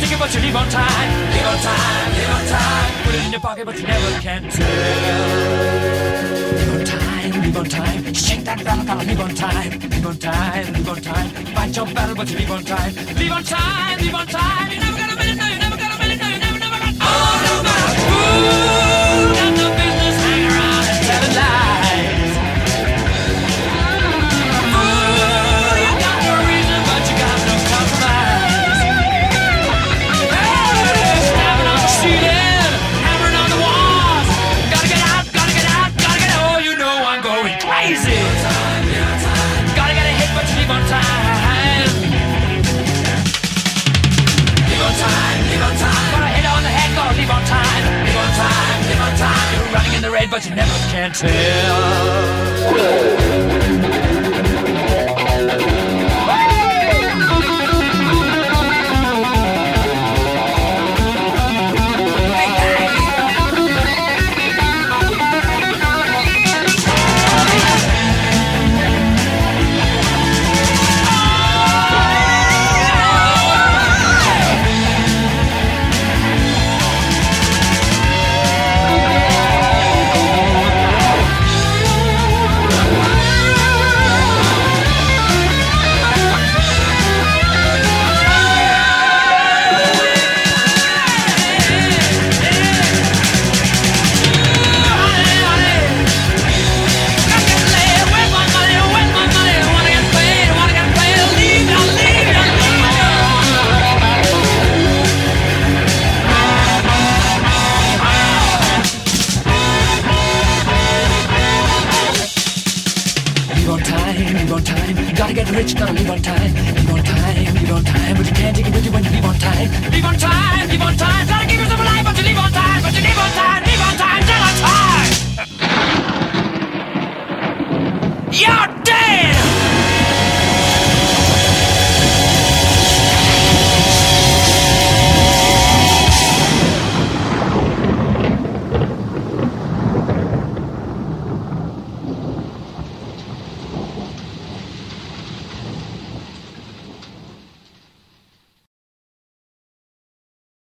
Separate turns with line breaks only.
ticket, but you leave on time. leave on time, leave on time. Put it in your pocket, but you never can tell. Leave on time, leave on time. Shake that rattle, gotta live on time. leave on time, leave on time. Fight your battle, but you leave on time. leave on time, leave on time. You never got a minute. But you never can tell. Leave on time. Gotta get rich, gotta live on time. Leave on time, leave on time. But you can't take it with you